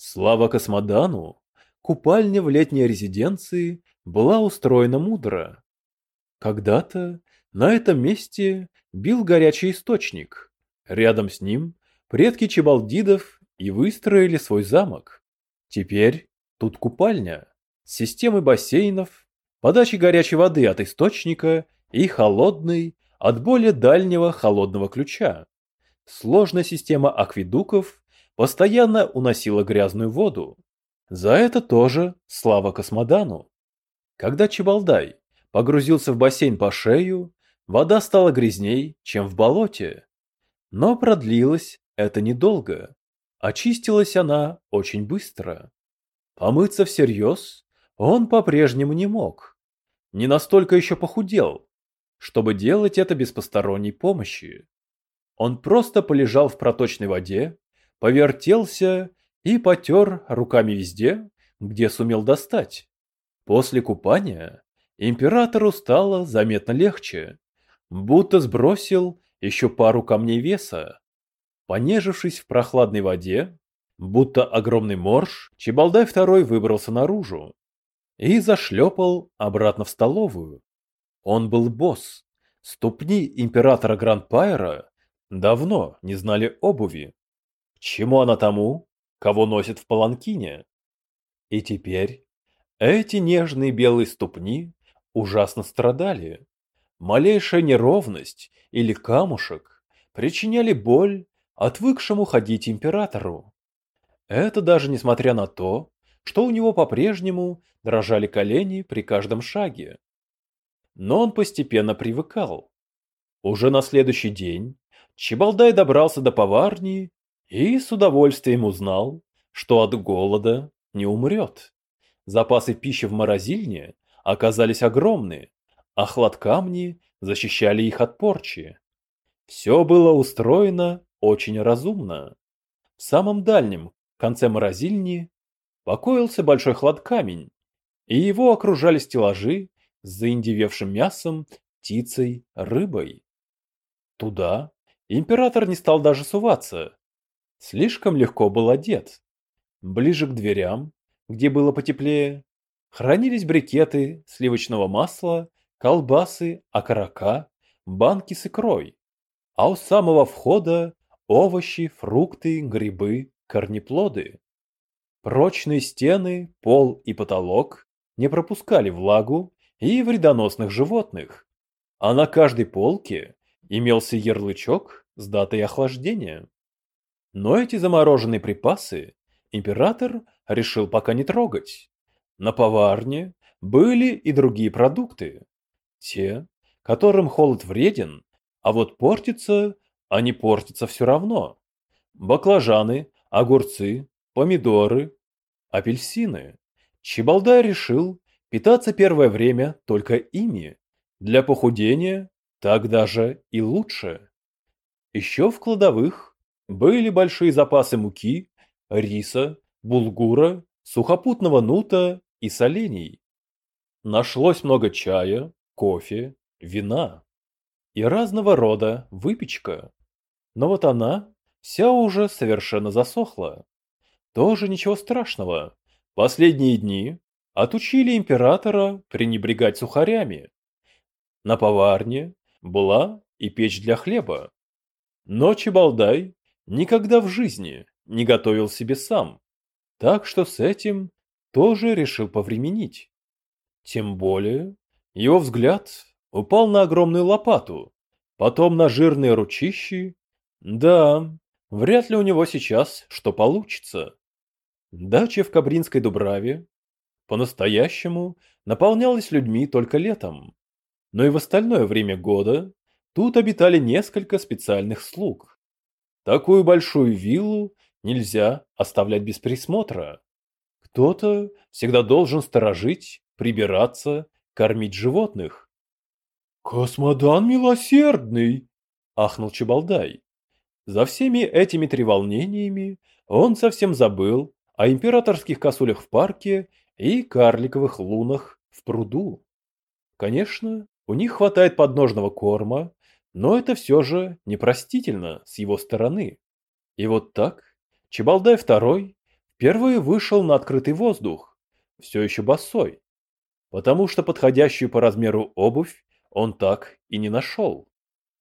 Слава Космодану, купальня в летней резиденции была устроена мудро. Когда-то на этом месте бил горячий источник. Рядом с ним предки чебалдидов и выстроили свой замок. Теперь тут купальня с системой бассейнов, подачей горячей воды от источника и холодной от более дальнего холодного ключа. Сложная система акведуков постоянно уносила грязную воду. За это тоже слава Космодану. Когда Чебалдай погрузился в бассейн по шею, вода стала грязней, чем в болоте. Но продлилось это недолго. Очистилась она очень быстро. Помыться всерьез он по-прежнему не мог. Не настолько еще похудел, чтобы делать это без посторонней помощи. Он просто полежал в проточной воде, повертелся и потер руками везде, где сумел достать. После купания императору стало заметно легче, будто сбросил еще пару камней веса. Понежившись в прохладной воде, будто огромный морж, Чебалдай второй выбрался наружу и зашлепал обратно в столовую. Он был босс. Ступни императора Грандпайра давно не знали обуви. Чему она тому, кого носит в паланкине? И теперь эти нежные белые ступни ужасно страдали. Малейшая неровность или камушек причиняли боль отвыкшему ходить императору. Это даже несмотря на то, что у него по-прежнему дрожали колени при каждом шаге но он постепенно привыкал. Уже на следующий день Чебалдай добрался до поварни и с удовольствием узнал, что от голода не умрет. Запасы пищи в морозильне оказались огромны, а хлад камни защищали их от порчи. Все было устроено очень разумно. В самом дальнем конце морозильни покоился большой хлад камень, и его окружали стеллажи с заиндевевшим мясом, птицей, рыбой. Туда император не стал даже суваться. Слишком легко был одет. Ближе к дверям, где было потеплее, хранились брикеты сливочного масла, колбасы, окорока, банки с икрой. А у самого входа овощи, фрукты, грибы, корнеплоды. Прочные стены, пол и потолок не пропускали влагу и вредоносных животных, а на каждой полке имелся ярлычок с датой охлаждения. Но эти замороженные припасы император решил пока не трогать. На поварне были и другие продукты. Те, которым холод вреден, а вот портится, они портятся все равно. Баклажаны, огурцы, помидоры, апельсины. Чебалдай решил Питаться первое время только ими. Для похудения так даже и лучше. Еще в кладовых были большие запасы муки, риса, булгура, сухопутного нута и солений. Нашлось много чая, кофе, вина и разного рода выпечка. Но вот она вся уже совершенно засохла. Тоже ничего страшного. Последние дни отучили императора пренебрегать сухарями. На поварне была и печь для хлеба. Но Чебалдай никогда в жизни не готовил себе сам, так что с этим тоже решил повременить. Тем более его взгляд упал на огромную лопату, потом на жирные ручищи. Да, вряд ли у него сейчас что получится. Дача в Кабринской Дубраве по-настоящему наполнялась людьми только летом. Но и в остальное время года тут обитали несколько специальных слуг. Такую большую виллу нельзя оставлять без присмотра. Кто-то всегда должен сторожить, прибираться, кормить животных. «Космодан милосердный!» – ахнул Чебалдай. За всеми этими треволнениями он совсем забыл о императорских косулях в парке и карликовых лунах в пруду. Конечно, у них хватает подножного корма, но это все же непростительно с его стороны. И вот так Чебалдай II впервые вышел на открытый воздух, все еще босой, потому что подходящую по размеру обувь он так и не нашел.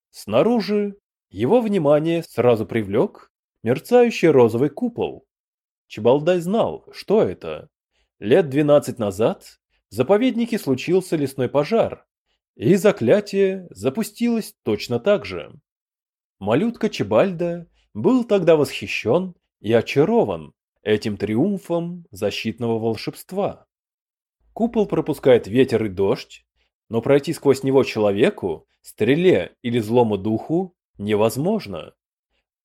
Снаружи его внимание сразу привлек мерцающий розовый купол. Чебалдай знал, что это. Лет двенадцать назад в заповеднике случился лесной пожар, и заклятие запустилось точно так же. Малютка Чебальда был тогда восхищен и очарован этим триумфом защитного волшебства. Купол пропускает ветер и дождь, но пройти сквозь него человеку, стреле или злому духу невозможно.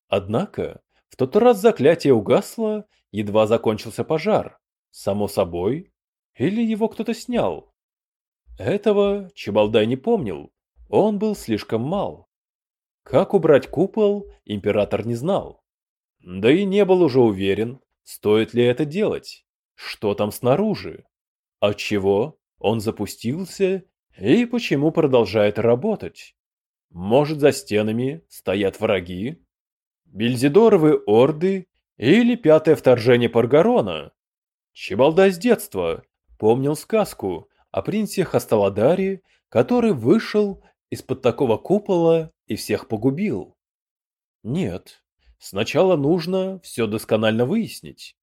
Однако в тот раз заклятие угасло, едва закончился пожар. Само собой, или его кто-то снял. Этого Чебалдай не помнил, он был слишком мал. Как убрать купол, император не знал. Да и не был уже уверен, стоит ли это делать, что там снаружи, отчего он запустился и почему продолжает работать. Может, за стенами стоят враги? Бельзидоровы орды или пятое вторжение Паргарона? Чебалда с детства помнил сказку о принце Хасталадаре, который вышел из-под такого купола и всех погубил. Нет, сначала нужно все досконально выяснить.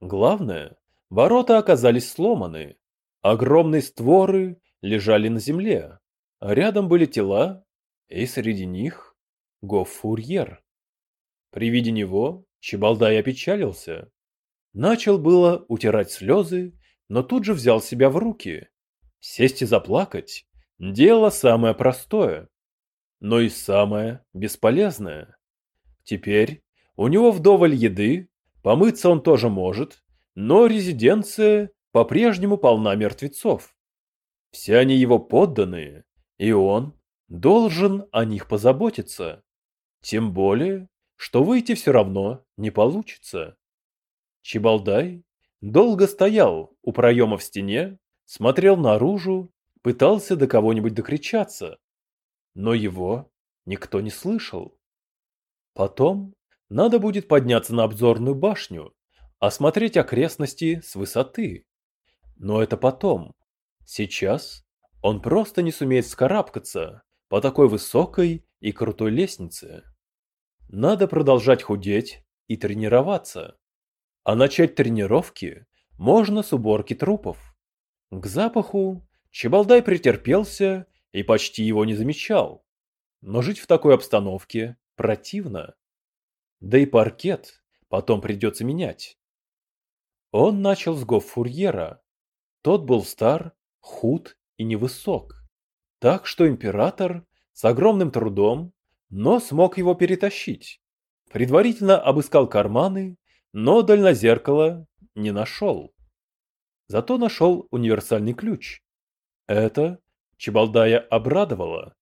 Главное, ворота оказались сломаны, огромные створы лежали на земле, рядом были тела и среди них Гофурьер. При виде него Чебалдай опечалился. Начал было утирать слезы, но тут же взял себя в руки. Сесть и заплакать – дело самое простое, но и самое бесполезное. Теперь у него вдоволь еды, помыться он тоже может, но резиденция по-прежнему полна мертвецов. Все они его подданные, и он должен о них позаботиться. Тем более, что выйти все равно не получится. Чебалдай долго стоял у проема в стене, смотрел наружу, пытался до кого-нибудь докричаться, но его никто не слышал. Потом надо будет подняться на обзорную башню, осмотреть окрестности с высоты. Но это потом. Сейчас он просто не сумеет скарабкаться по такой высокой и крутой лестнице. Надо продолжать худеть и тренироваться. А начать тренировки можно с уборки трупов. К запаху Чебалдай претерпелся и почти его не замечал. Но жить в такой обстановке противно. Да и паркет потом придется менять. Он начал с гоффурьера. Тот был стар, худ и невысок. Так что император с огромным трудом, но смог его перетащить. Предварительно обыскал карманы, но дальнозеркало не нашел. Зато нашел универсальный ключ. Это Чебалдая обрадовало.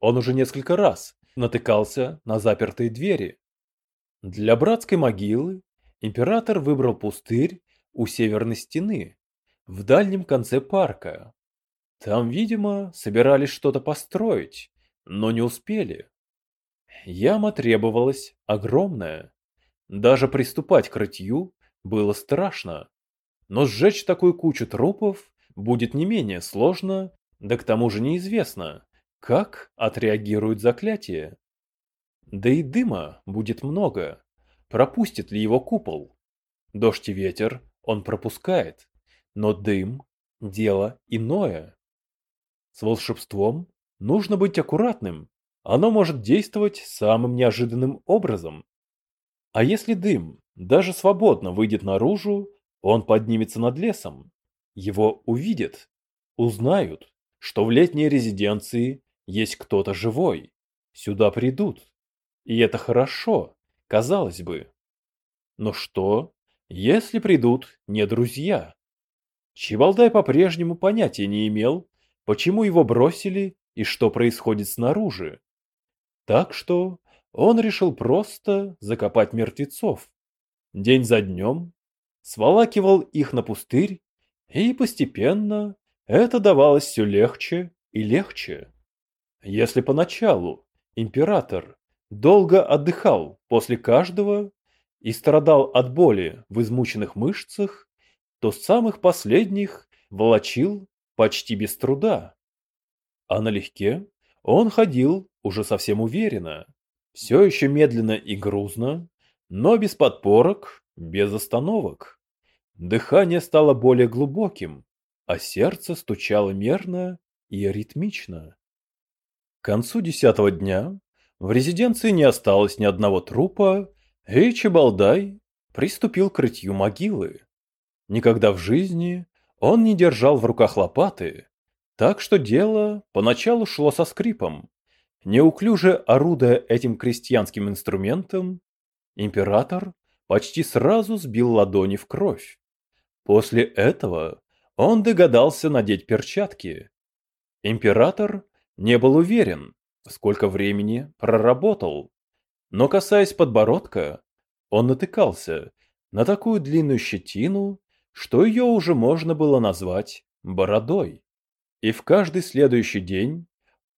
Он уже несколько раз натыкался на запертые двери. Для братской могилы император выбрал пустырь у северной стены, в дальнем конце парка. Там, видимо, собирались что-то построить, но не успели. Яма требовалась огромная. Даже приступать к рытью было страшно. Но сжечь такую кучу трупов будет не менее сложно, да к тому же неизвестно, как отреагирует заклятие. Да и дыма будет много. Пропустит ли его купол? Дождь и ветер он пропускает, но дым – дело иное. С волшебством нужно быть аккуратным, оно может действовать самым неожиданным образом. А если дым даже свободно выйдет наружу, он поднимется над лесом. Его увидят, узнают, что в летней резиденции есть кто-то живой. Сюда придут. И это хорошо, казалось бы. Но что, если придут не друзья? Чебалдай по-прежнему понятия не имел, почему его бросили и что происходит снаружи. Так что он решил просто закопать мертвецов. День за днем сволакивал их на пустырь, и постепенно это давалось все легче и легче. Если поначалу император долго отдыхал после каждого, и страдал от боли в измученных мышцах, то самых последних волочил почти без труда. А налегке он ходил уже совсем уверенно, все еще медленно и грузно, но без подпорок, без остановок. Дыхание стало более глубоким, а сердце стучало мерно и ритмично. К концу десятого дня в резиденции не осталось ни одного трупа, и Чебалдай приступил к рытью могилы. Никогда в жизни он не держал в руках лопаты, так что дело поначалу шло со скрипом. Неуклюже орудуя этим крестьянским инструментом, император почти сразу сбил ладони в кровь. После этого он догадался надеть перчатки. Император не был уверен, сколько времени проработал, но касаясь подбородка, он натыкался на такую длинную щетину, что ее уже можно было назвать бородой. И в каждый следующий день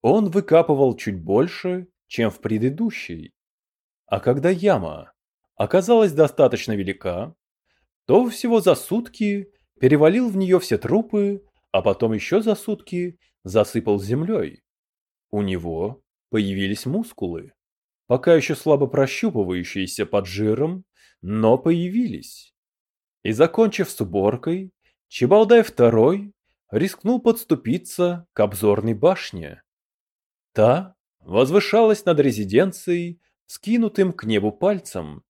он выкапывал чуть больше, чем в предыдущий. А когда яма оказалась достаточно велика, то всего за сутки перевалил в нее все трупы, а потом еще за сутки засыпал землей. У него появились мускулы, пока еще слабо прощупывающиеся под жиром, но появились. И закончив с уборкой, Чебалдай второй рискнул подступиться к обзорной башне. Та возвышалась над резиденцией, скинутым к небу пальцем.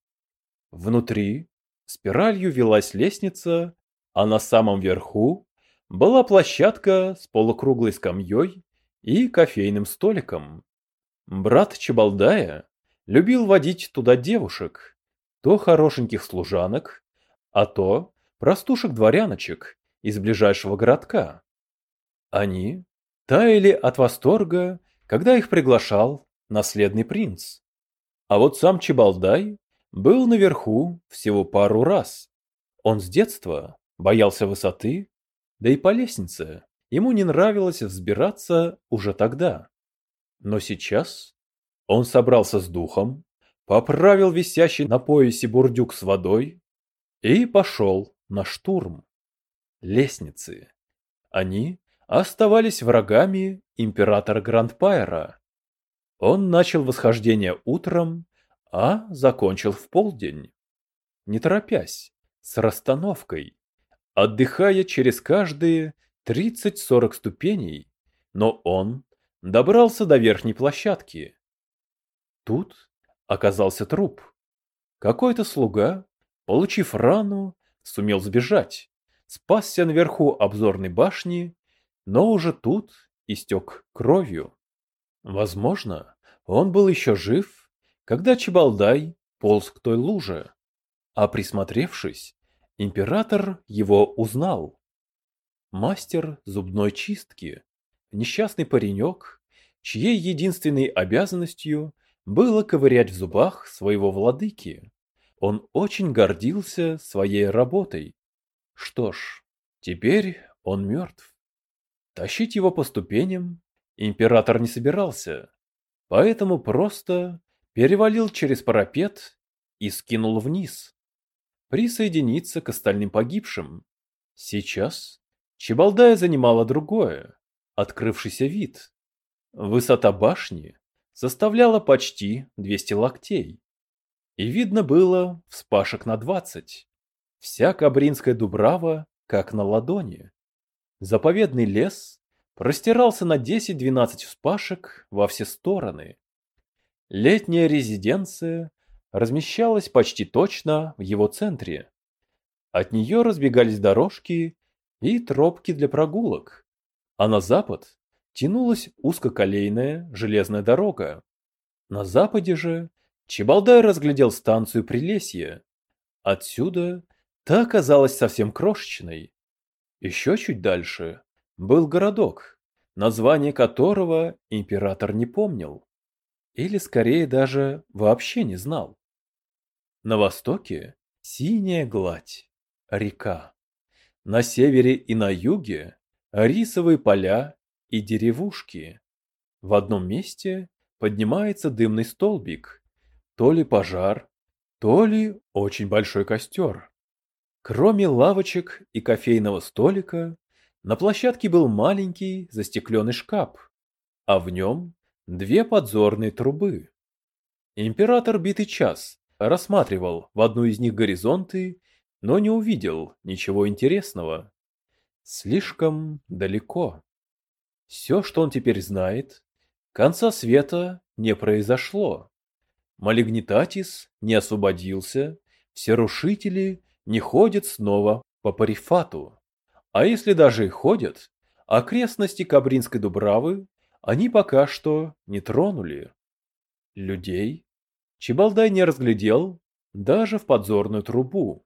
Внутри спиралью велась лестница, а на самом верху была площадка с полукруглой скамьей и кофейным столиком. Брат Чебалдая любил водить туда девушек, то хорошеньких служанок, а то простушек-дворяночек из ближайшего городка. Они таяли от восторга, когда их приглашал наследный принц. А вот сам Чебалдай был наверху всего пару раз. Он с детства боялся высоты, да и по лестнице ему не нравилось взбираться уже тогда. Но сейчас он собрался с духом, поправил висящий на поясе бурдюк с водой и пошел на штурм. Лестницы. Они оставались врагами императора Грандпайра. Он начал восхождение утром, а закончил в полдень. Не торопясь, с расстановкой, отдыхая через каждые 30-40 ступеней, но он добрался до верхней площадки. Тут оказался труп. Какой-то слуга, получив рану, сумел сбежать, спасся наверху обзорной башни, но уже тут истек кровью. Возможно, он был еще жив, когда Чебалдай полз к той луже, а присмотревшись, император его узнал. Мастер зубной чистки, несчастный паренек, чьей единственной обязанностью было ковырять в зубах своего владыки. Он очень гордился своей работой. Что ж, теперь он мертв. Тащить его по ступеням император не собирался, поэтому просто перевалил через парапет и скинул вниз. Присоединиться к остальным погибшим. Сейчас Чебалдая занимала другое, открывшийся вид. Высота башни составляла почти 200 локтей. И видно было вспашек на 20. Вся Кабринская дубрава как на ладони. Заповедный лес простирался на 10-12 вспашек во все стороны. Летняя резиденция размещалась почти точно в его центре. От нее разбегались дорожки и тропки для прогулок, а на запад тянулась узкоколейная железная дорога. На западе же Чебалдай разглядел станцию Прилесья. Отсюда та оказалась совсем крошечной. Еще чуть дальше был городок, название которого император не помнил. Или скорее даже вообще не знал. На востоке синяя гладь, река. На севере и на юге рисовые поля и деревушки. В одном месте поднимается дымный столбик, то ли пожар, то ли очень большой костер. Кроме лавочек и кофейного столика, на площадке был маленький застекленный шкаф, а в нем две подзорные трубы. Император битый час рассматривал в одну из них горизонты, но не увидел ничего интересного. Слишком далеко. Все, что он теперь знает, конца света не произошло. Малигнитатис не освободился, все рушители не ходят снова по парифату. А если даже и ходят, окрестности Кабринской Дубравы они пока что не тронули. Людей Чебалдай не разглядел даже в подзорную трубу.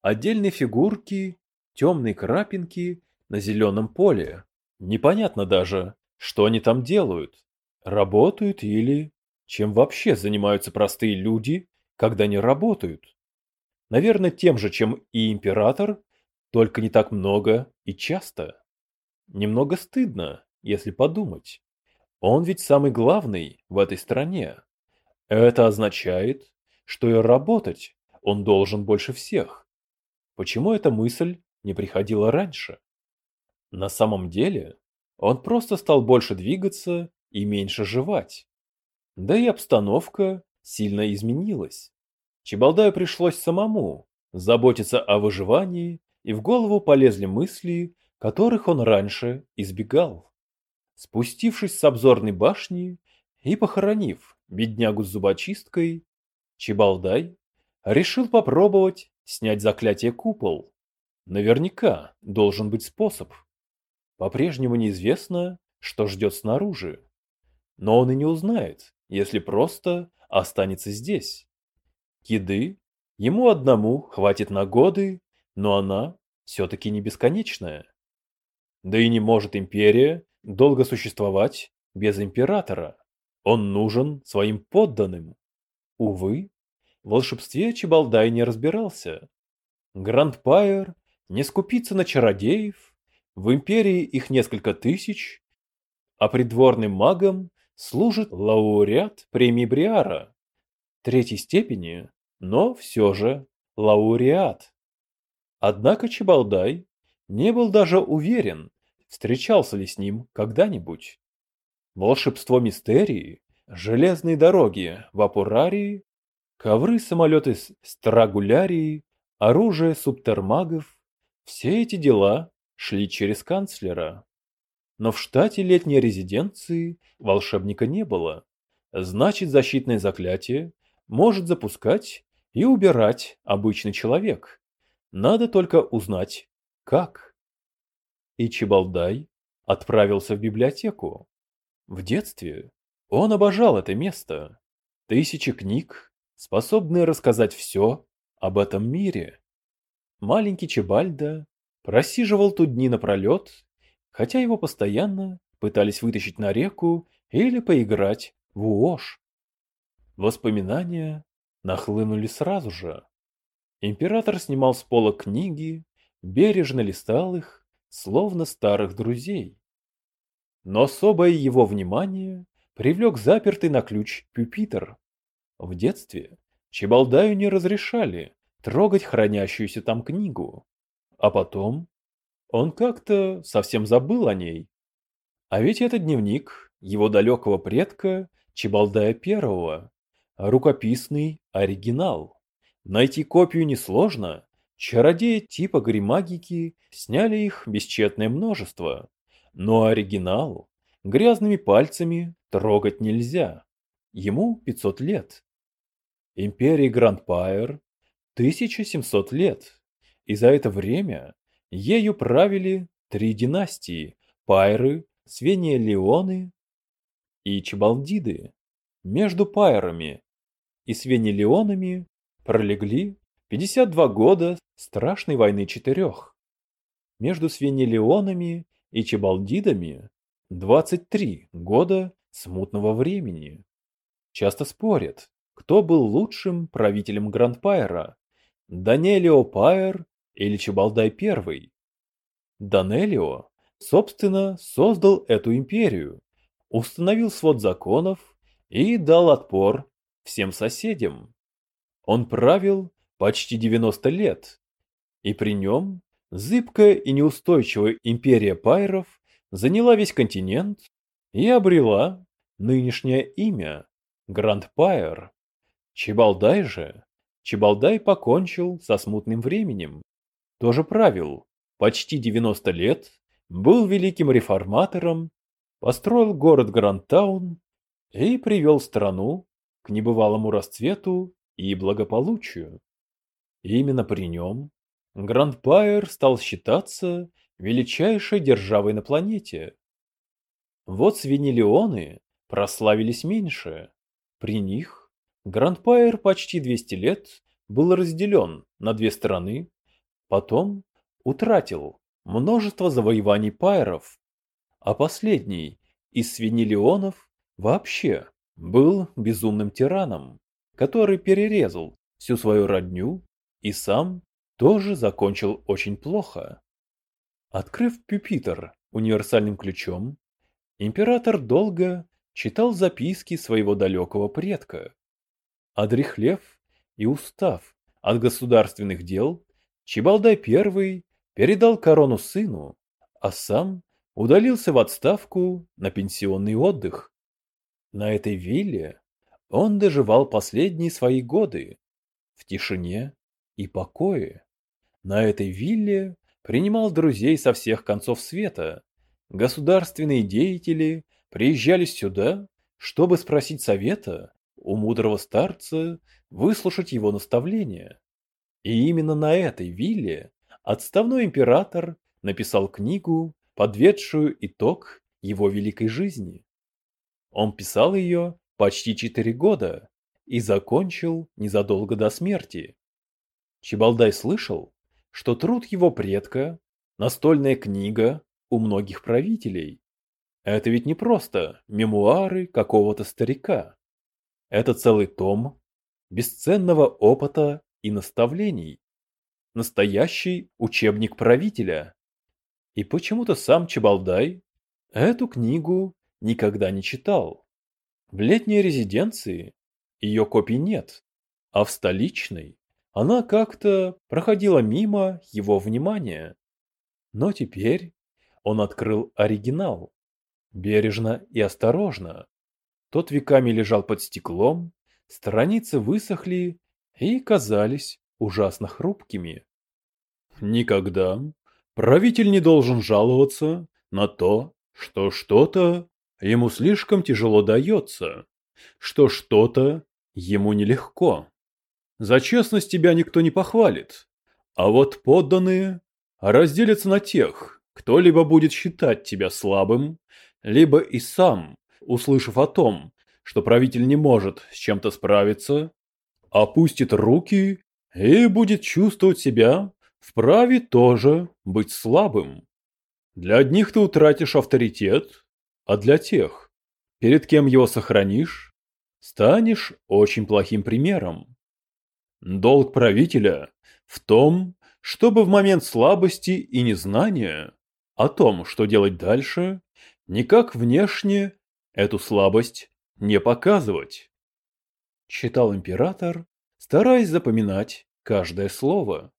Отдельные фигурки, темные крапинки на зеленом поле. Непонятно даже, что они там делают. Работают или чем вообще занимаются простые люди, когда не работают. Наверное, тем же, чем и император, только не так много и часто. Немного стыдно, если подумать. Он ведь самый главный в этой стране. Это означает, что и работать он должен больше всех. Почему эта мысль не приходила раньше? На самом деле, он просто стал больше двигаться и меньше жевать. Да и обстановка сильно изменилась. Чебалдаю пришлось самому заботиться о выживании, и в голову полезли мысли, которых он раньше избегал. Спустившись с обзорной башни и похоронив беднягу с зубочисткой, Чебалдай решил попробовать снять заклятие купол. Наверняка должен быть способ. По-прежнему неизвестно, что ждет снаружи. Но он и не узнает, если просто останется здесь. Киды ему одному хватит на годы, но она все-таки не бесконечная. Да и не может империя долго существовать без императора. Он нужен своим подданным. Увы, в волшебстве Чебалдай не разбирался. Грандпайр не скупится на чародеев, в империи их несколько тысяч, а придворным магам служит лауреат премии Бриара, третьей степени, но все же лауреат. Однако Чебалдай не был даже уверен, встречался ли с ним когда-нибудь. Волшебство мистерии, железные дороги в Апурарии, ковры-самолеты Страгулярии, оружие субтермагов – все эти дела шли через канцлера. Но в штате летней резиденции волшебника не было. Значит, защитное заклятие может запускать и убирать обычный человек. Надо только узнать, как. И Чебалдай отправился в библиотеку. В детстве он обожал это место. Тысячи книг, способные рассказать все об этом мире. Маленький Чебальда просиживал тут дни напролет, хотя его постоянно пытались вытащить на реку или поиграть в уош. Воспоминания нахлынули сразу же. Император снимал с пола книги, бережно листал их, словно старых друзей. Но особое его внимание привлек запертый на ключ пюпитр. В детстве Чебалдаю не разрешали трогать хранящуюся там книгу. А потом он как-то совсем забыл о ней. А ведь это дневник его далекого предка Чебалдая Первого, рукописный оригинал. Найти копию несложно, чародеи типа гримагики сняли их бесчетное множество. Но оригинал грязными пальцами трогать нельзя. Ему 500 лет. Империи Грандпайр 1700 лет. И за это время ею правили три династии – Пайры, Свения-Леоны и Чебалдиды. Между Пайрами и Свения-Леонами пролегли 52 года страшной войны четырех. Между Свения-Леонами и Чебалдидами 23 года смутного времени. Часто спорят, кто был лучшим правителем Грандпайра, Данелио Пайер или Чебалдай I. Данелио, собственно, создал эту империю, установил свод законов и дал отпор всем соседям. Он правил почти 90 лет, и при нем зыбкая и неустойчивая империя пайров заняла весь континент и обрела нынешнее имя Гранд Пайер. Чебалдай же, Чебалдай покончил со смутным временем, тоже правил почти 90 лет, был великим реформатором, построил город Грандтаун и привел страну к небывалому расцвету и благополучию. И именно при нем Грандпайр стал считаться величайшей державой на планете. Вот свинелионы прославились меньше. При них Грандпайр почти 200 лет был разделен на две страны, потом утратил множество завоеваний пайров, а последний из свинелионов вообще был безумным тираном, который перерезал всю свою родню и сам тоже закончил очень плохо. Открыв пюпитр универсальным ключом, император долго читал записки своего далекого предка. Одрехлев и устав от государственных дел, Чебалдай I передал корону сыну, а сам удалился в отставку на пенсионный отдых. На этой вилле он доживал последние свои годы в тишине и покое. На этой вилле принимал друзей со всех концов света. Государственные деятели приезжали сюда, чтобы спросить совета у мудрого старца, выслушать его наставления. И именно на этой вилле отставной император написал книгу, подведшую итог его великой жизни. Он писал ее почти четыре года и закончил незадолго до смерти. Чебалдай слышал, что труд его предка – настольная книга у многих правителей. Это ведь не просто мемуары какого-то старика. Это целый том бесценного опыта и наставлений. Настоящий учебник правителя. И почему-то сам Чебалдай эту книгу никогда не читал. В летней резиденции ее копий нет, а в столичной она как-то проходила мимо его внимания. Но теперь он открыл оригинал. Бережно и осторожно. Тот веками лежал под стеклом, страницы высохли и казались ужасно хрупкими. Никогда правитель не должен жаловаться на то, что что-то ему слишком тяжело дается, что что-то ему нелегко. За честность тебя никто не похвалит, а вот подданные разделятся на тех, кто либо будет считать тебя слабым, либо и сам, услышав о том, что правитель не может с чем-то справиться, опустит руки и будет чувствовать себя вправе тоже быть слабым. Для одних ты утратишь авторитет, а для тех, перед кем его сохранишь, станешь очень плохим примером. Долг правителя в том, чтобы в момент слабости и незнания о том, что делать дальше, никак внешне эту слабость не показывать. Читал император, стараясь запоминать каждое слово.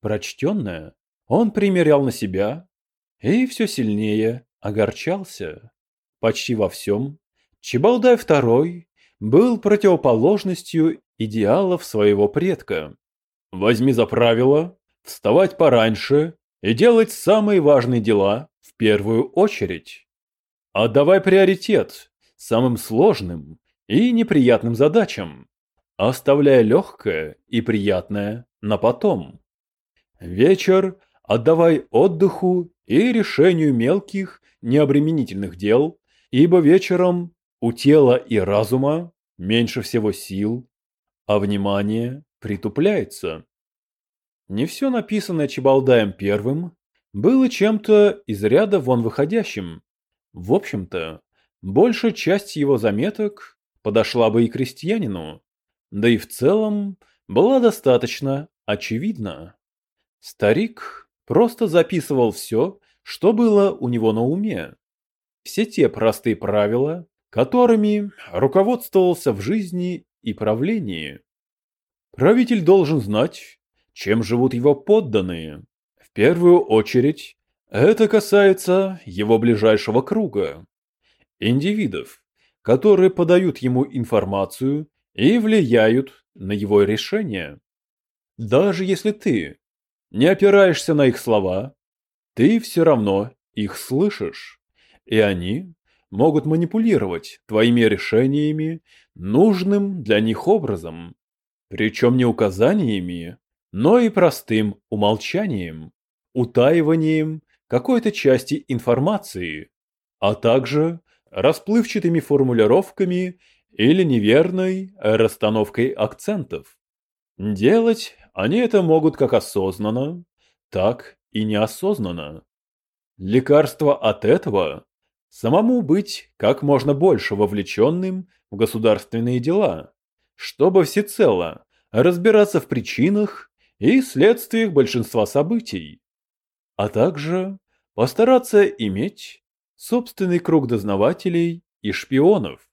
Прочтенное он примерял на себя и все сильнее огорчался. Почти во всем Чебалдай II был противоположностью идеалов своего предка. Возьми за правило вставать пораньше и делать самые важные дела в первую очередь. Отдавай приоритет самым сложным и неприятным задачам, оставляя легкое и приятное на потом. Вечер отдавай отдыху и решению мелких, необременительных дел, ибо вечером у тела и разума меньше всего сил, а внимание притупляется. Не все написанное Чебалдаем первым было чем-то из ряда вон выходящим. В общем-то, большая часть его заметок подошла бы и крестьянину, да и в целом была достаточно очевидна. Старик просто записывал все, что было у него на уме. Все те простые правила, которыми руководствовался в жизни и правлении. Правитель должен знать, чем живут его подданные. В первую очередь, это касается его ближайшего круга. Индивидов, которые подают ему информацию и влияют на его решения. Даже если ты не опираешься на их слова, ты все равно их слышишь, и они могут манипулировать твоими решениями нужным для них образом, причем не указаниями, но и простым умолчанием, утаиванием какой-то части информации, а также расплывчатыми формулировками или неверной расстановкой акцентов. Делать они это могут как осознанно, так и неосознанно. Лекарство от этого – самому быть как можно больше вовлеченным в государственные дела, чтобы всецело разбираться в причинах и следствиях большинства событий, а также постараться иметь собственный круг дознавателей и шпионов,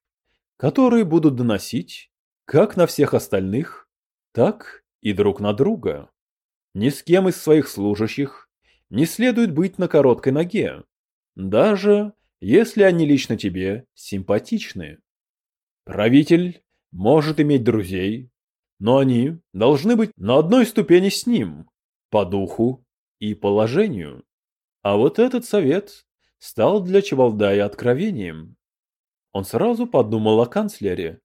которые будут доносить как на всех остальных, так и друг на друга. Ни с кем из своих служащих не следует быть на короткой ноге, даже если они лично тебе симпатичны. Правитель может иметь друзей, но они должны быть на одной ступени с ним, по духу и положению. А вот этот совет стал для Чебалдая откровением. Он сразу подумал о канцлере,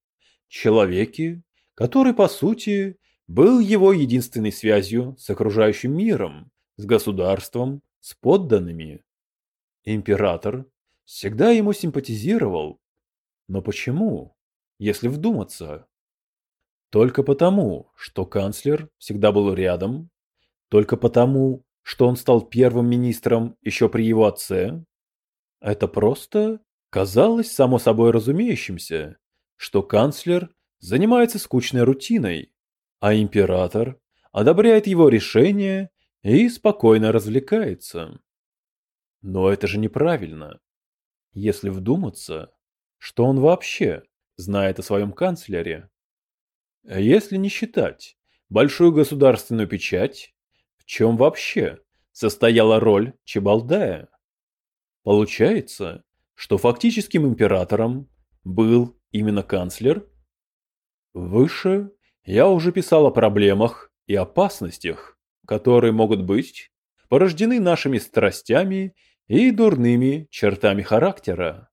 человеке, который, по сути, был его единственной связью с окружающим миром, с государством, с подданными. Император всегда ему симпатизировал. Но почему, если вдуматься? Только потому, что канцлер всегда был рядом, только потому, что он стал первым министром еще при его отце? Это просто казалось само собой разумеющимся, что канцлер занимается скучной рутиной, а император одобряет его решение и спокойно развлекается. Но это же неправильно. Если вдуматься, что он вообще знает о своем канцлере? Если не считать большую государственную печать в чем вообще состояла роль Чебалдая? Получается, что фактическим императором был именно канцлер? Выше я уже писал о проблемах и опасностях, которые могут быть порождены нашими страстями и дурными чертами характера.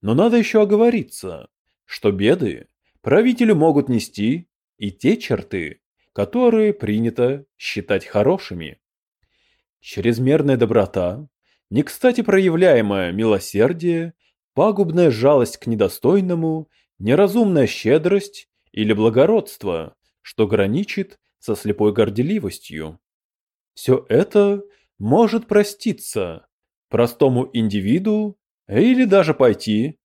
Но надо еще оговориться, что беды правителю могут нести и те черты, которые принято считать хорошими. Чрезмерная доброта, не кстати проявляемое милосердие, пагубная жалость к недостойному, неразумная щедрость или благородство, что граничит со слепой горделивостью. Все это может проститься простому индивиду или даже пойти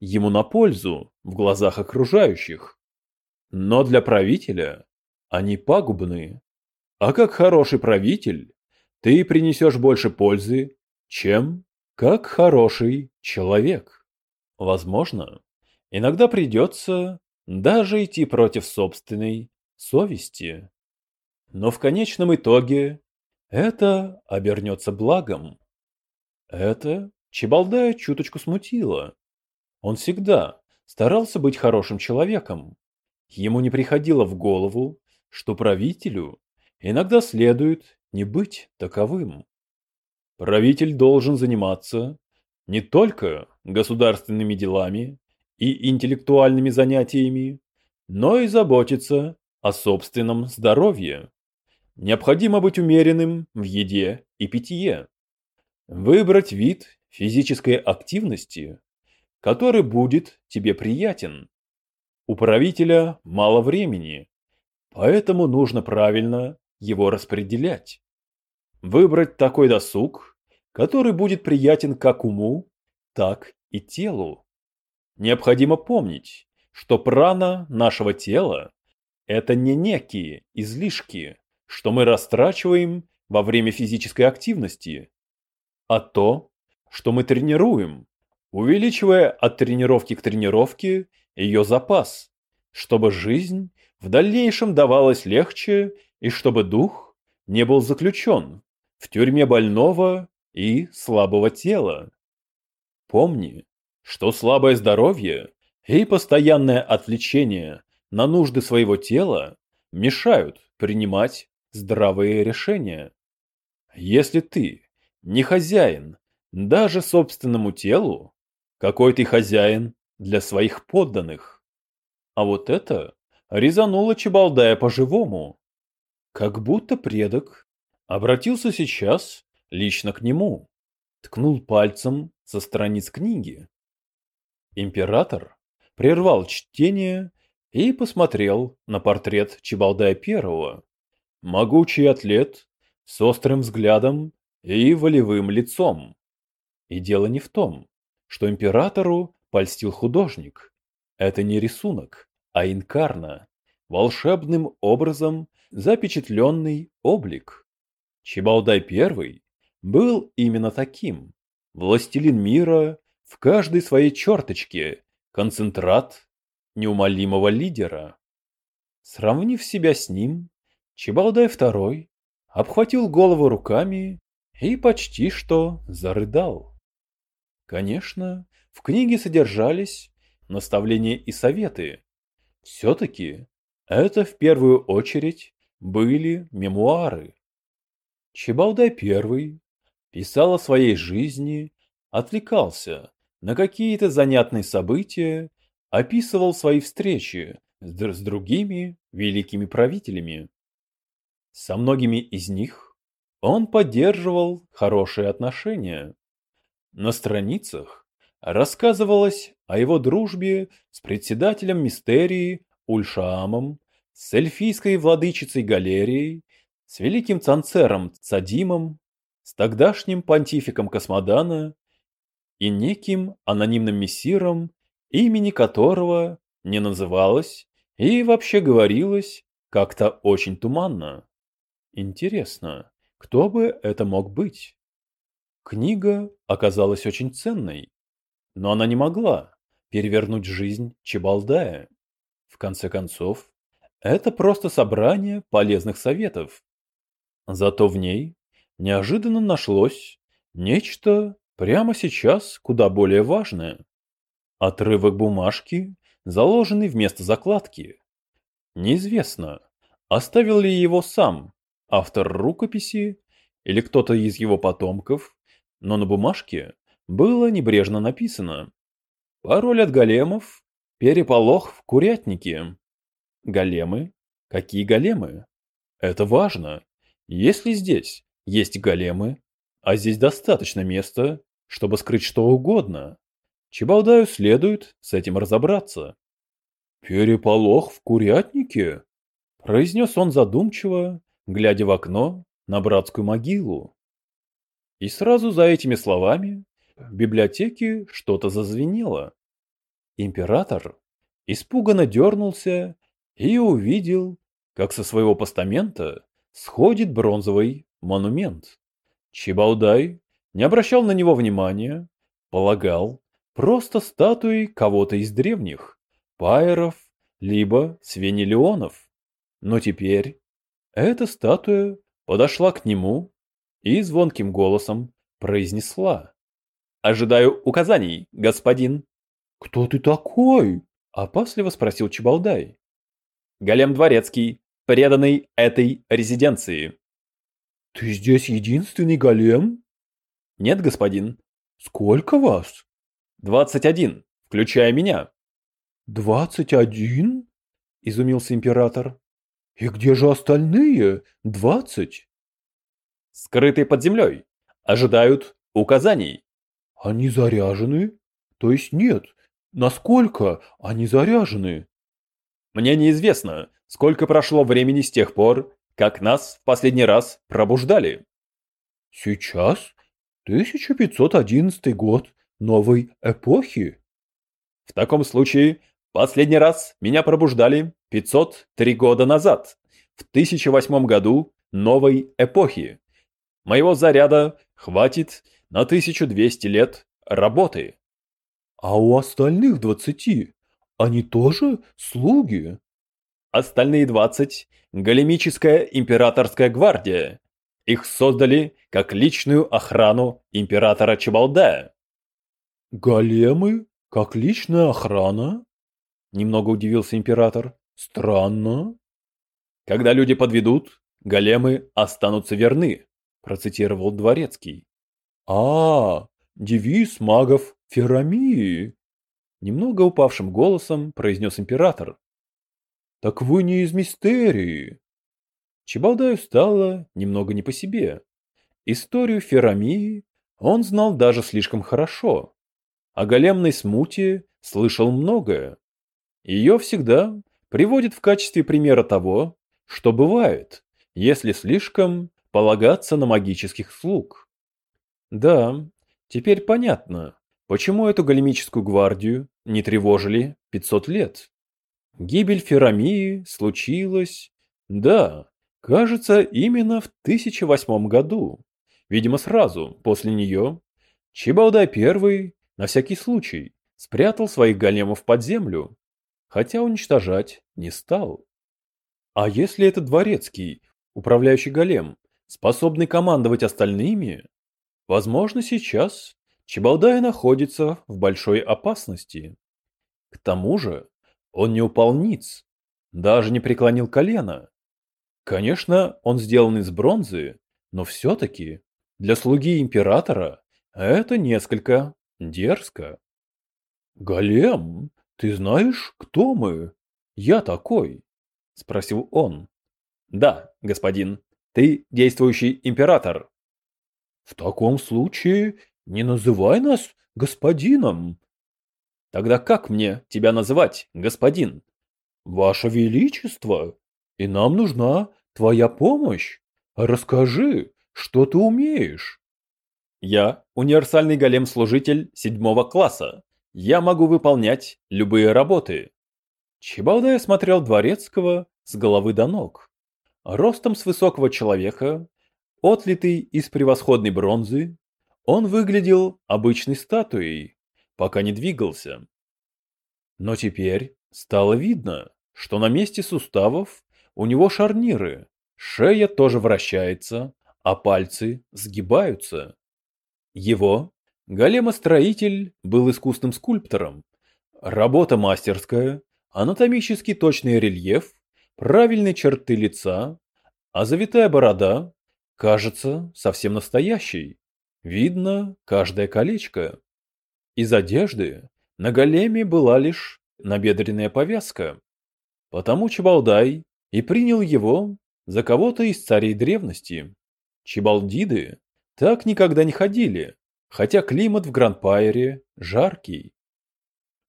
ему на пользу в глазах окружающих. Но для правителя они пагубны. А как хороший правитель, ты принесешь больше пользы, чем как хороший человек. Возможно, иногда придется даже идти против собственной совести. Но в конечном итоге это обернется благом. Это Чебалдая чуточку смутило. Он всегда старался быть хорошим человеком. Ему не приходило в голову, что правителю иногда следует не быть таковым. Правитель должен заниматься не только государственными делами и интеллектуальными занятиями, но и заботиться о собственном здоровье. Необходимо быть умеренным в еде и питье. Выбрать вид физической активности, который будет тебе приятен. У правителя мало времени, Поэтому нужно правильно его распределять. Выбрать такой досуг, который будет приятен как уму, так и телу. Необходимо помнить, что прана нашего тела – это не некие излишки, что мы растрачиваем во время физической активности, а то, что мы тренируем, увеличивая от тренировки к тренировке ее запас, чтобы жизнь в дальнейшем давалось легче и чтобы дух не был заключен в тюрьме больного и слабого тела. Помни, что слабое здоровье и постоянное отвлечение на нужды своего тела мешают принимать здравые решения. Если ты не хозяин даже собственному телу, какой ты хозяин для своих подданных. А вот это резануло Чебалдая по-живому. Как будто предок обратился сейчас лично к нему, ткнул пальцем со страниц книги. Император прервал чтение и посмотрел на портрет Чебалдая Первого. Могучий атлет с острым взглядом и волевым лицом. И дело не в том, что императору польстил художник. Это не рисунок, а инкарна, волшебным образом запечатленный облик. Чебалдай I был именно таким. Властелин мира в каждой своей черточке, концентрат неумолимого лидера. Сравнив себя с ним, Чебалдай II обхватил голову руками и почти что зарыдал. Конечно, в книге содержались наставления и советы. Все-таки это в первую очередь были мемуары. Чебалдай I писал о своей жизни, отвлекался на какие-то занятные события, описывал свои встречи с другими великими правителями. Со многими из них он поддерживал хорошие отношения. На страницах рассказывалось о его дружбе с председателем мистерии Ульшаамом, с эльфийской владычицей Галерией, с великим цанцером Цадимом, с тогдашним понтификом Космодана и неким анонимным мессиром, имени которого не называлось и вообще говорилось как-то очень туманно. Интересно, кто бы это мог быть? Книга оказалась очень ценной, но она не могла перевернуть жизнь Чебалдая. В конце концов, это просто собрание полезных советов. Зато в ней неожиданно нашлось нечто прямо сейчас куда более важное. Отрывок бумажки, заложенный вместо закладки. Неизвестно, оставил ли его сам автор рукописи или кто-то из его потомков но на бумажке было небрежно написано «Пароль от големов, переполох в курятнике». Големы? Какие големы? Это важно. Если здесь есть големы, а здесь достаточно места, чтобы скрыть что угодно, Чебалдаю следует с этим разобраться. «Переполох в курятнике?» – произнес он задумчиво, глядя в окно на братскую могилу. И сразу за этими словами в библиотеке что-то зазвенело. Император испуганно дернулся и увидел, как со своего постамента сходит бронзовый монумент. Чебаудай не обращал на него внимания, полагал, просто статуей кого-то из древних, пайеров, либо свенелионов. Но теперь эта статуя подошла к нему и звонким голосом произнесла. «Ожидаю указаний, господин». «Кто ты такой?» – опасливо спросил Чебалдай. «Голем Дворецкий, преданный этой резиденции». «Ты здесь единственный голем?» «Нет, господин». «Сколько вас?» «Двадцать один, включая меня». «Двадцать один?» – изумился император. «И где же остальные двадцать?» скрытые под землей, ожидают указаний. Они заряжены? То есть нет. Насколько они заряжены? Мне неизвестно, сколько прошло времени с тех пор, как нас в последний раз пробуждали. Сейчас 1511 год новой эпохи. В таком случае, последний раз меня пробуждали 503 года назад, в 1008 году новой эпохи. Моего заряда хватит на 1200 лет работы. А у остальных двадцати они тоже слуги? остальные 20 – Големическая императорская гвардия. Их создали как личную охрану императора Чебалдая. «Големы? Как личная охрана?» – немного удивился император. «Странно». «Когда люди подведут, големы останутся верны», – процитировал Дворецкий. «А, девиз магов Ферамии», – немного упавшим голосом произнес император. «Так вы не из мистерии». Чебалдаю стало немного не по себе. Историю Ферамии он знал даже слишком хорошо. О големной смуте слышал многое. Ее всегда приводит в качестве примера того, что бывает, если слишком полагаться на магических слуг. Да, теперь понятно, почему эту големическую гвардию не тревожили 500 лет. Гибель Ферамии случилась, да, кажется, именно в 1008 году. Видимо, сразу после нее Чебалдай I, на всякий случай, спрятал своих големов под землю, хотя уничтожать не стал. А если это дворецкий, управляющий голем, способный командовать остальными, возможно, сейчас Чебалдай находится в большой опасности. К тому же он не упал ниц, даже не преклонил колено. Конечно, он сделан из бронзы, но все-таки для слуги императора это несколько дерзко. «Голем, ты знаешь, кто мы? Я такой?» – спросил он. «Да, господин, ты действующий император». «В таком случае не называй нас господином». «Тогда как мне тебя называть, господин?» «Ваше Величество, и нам нужна твоя помощь. Расскажи, что ты умеешь?» «Я универсальный голем-служитель седьмого класса. Я могу выполнять любые работы». Чебалдай смотрел Дворецкого с головы до ног. Ростом с высокого человека, отлитый из превосходной бронзы, он выглядел обычной статуей, пока не двигался. Но теперь стало видно, что на месте суставов у него шарниры, шея тоже вращается, а пальцы сгибаются. Его големостроитель был искусным скульптором. Работа мастерская, анатомически точный рельеф, правильные черты лица, а завитая борода кажется совсем настоящей. Видно каждое колечко. Из одежды на големе была лишь набедренная повязка. Потому Чебалдай и принял его за кого-то из царей древности. Чебалдиды так никогда не ходили, хотя климат в Гранд-Пайере жаркий.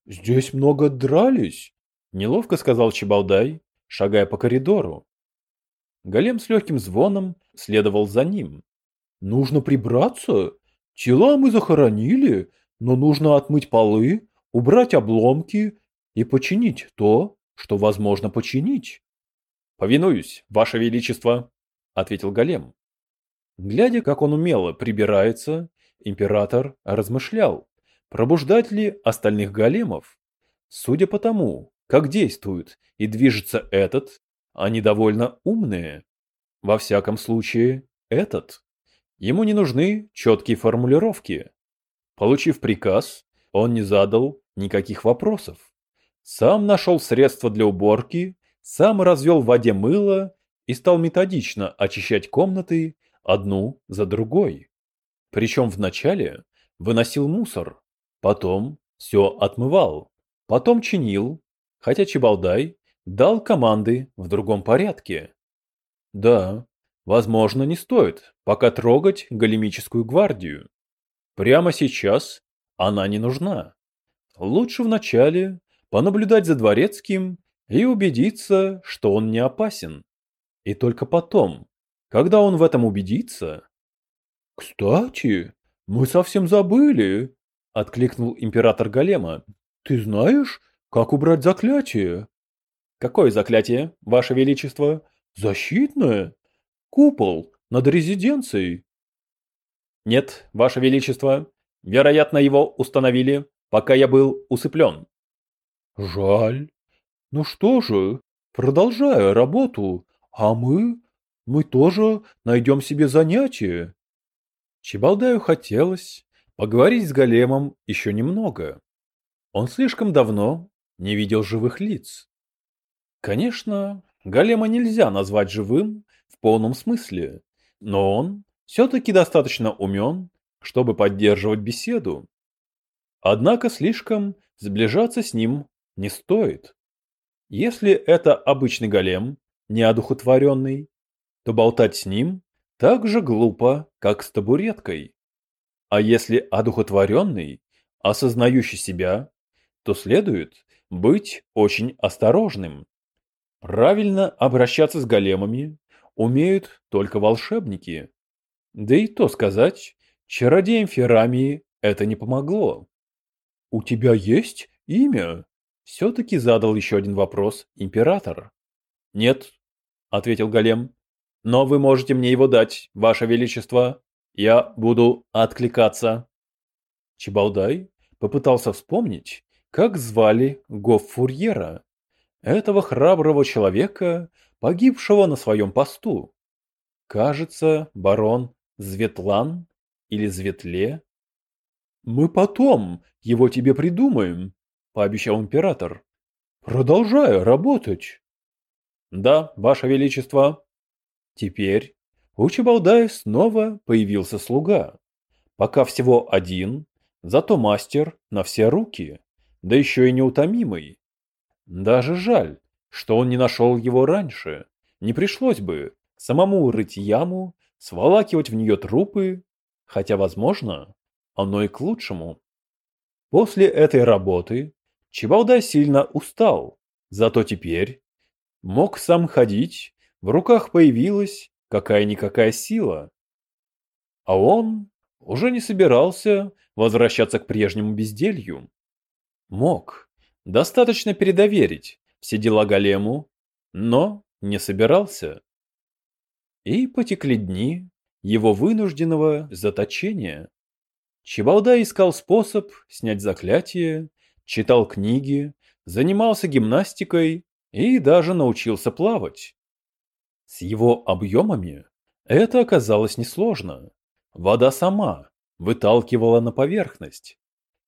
«Здесь много дрались», — неловко сказал Чебалдай, шагая по коридору. Голем с легким звоном следовал за ним. «Нужно прибраться. Тела мы захоронили, но нужно отмыть полы, убрать обломки и починить то, что возможно починить». «Повинуюсь, Ваше Величество», — ответил голем. Глядя, как он умело прибирается, император размышлял, пробуждать ли остальных големов. Судя по тому, как действует и движется этот, они довольно умные. Во всяком случае, этот. Ему не нужны четкие формулировки. Получив приказ, он не задал никаких вопросов. Сам нашел средства для уборки, сам развел в воде мыло и стал методично очищать комнаты одну за другой. Причем вначале выносил мусор, потом все отмывал, потом чинил, хотя Чебалдай дал команды в другом порядке. Да, возможно, не стоит пока трогать големическую гвардию. Прямо сейчас она не нужна. Лучше вначале понаблюдать за дворецким и убедиться, что он не опасен. И только потом когда он в этом убедится... «Кстати, мы совсем забыли!» — откликнул император Голема. «Ты знаешь, как убрать заклятие?» «Какое заклятие, Ваше Величество?» «Защитное. Купол над резиденцией». «Нет, Ваше Величество. Вероятно, его установили, пока я был усыплен». «Жаль. Ну что же, продолжая работу, а мы, мы тоже найдем себе занятие. Чебалдаю хотелось поговорить с големом еще немного. Он слишком давно не видел живых лиц. Конечно, голема нельзя назвать живым в полном смысле, но он все-таки достаточно умен, чтобы поддерживать беседу. Однако слишком сближаться с ним не стоит. Если это обычный голем, неодухотворенный, то болтать с ним так же глупо, как с табуреткой. А если одухотворенный, осознающий себя, то следует быть очень осторожным. Правильно обращаться с големами умеют только волшебники. Да и то сказать, чародеям Ферамии это не помогло. «У тебя есть имя?» Все-таки задал еще один вопрос император. «Нет», — ответил голем, — «но вы можете мне его дать, ваше величество. Я буду откликаться». Чебалдай попытался вспомнить, как звали Гоффурьера, этого храброго человека, погибшего на своем посту. Кажется, барон Зветлан или Зветле. «Мы потом его тебе придумаем», — пообещал император. «Продолжай работать». «Да, ваше величество». Теперь у Чебалдая снова появился слуга. Пока всего один, зато мастер на все руки, да еще и неутомимый. Даже жаль, что он не нашел его раньше. Не пришлось бы самому рыть яму, сволакивать в нее трупы, хотя, возможно, оно и к лучшему. После этой работы Чебалдай сильно устал, зато теперь мог сам ходить, в руках появилась какая-никакая сила. А он уже не собирался возвращаться к прежнему безделью. Мог, достаточно передоверить все дела Голему, но не собирался. И потекли дни его вынужденного заточения. Чебалда искал способ снять заклятие, читал книги, занимался гимнастикой и даже научился плавать. С его объемами это оказалось несложно. Вода сама выталкивала на поверхность.